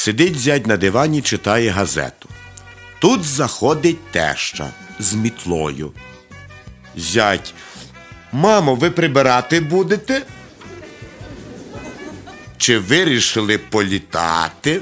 Сидить зять на дивані, читає газету. Тут заходить теща з мітлою. Зять. Мамо, ви прибирати будете? Чи вирішили політати?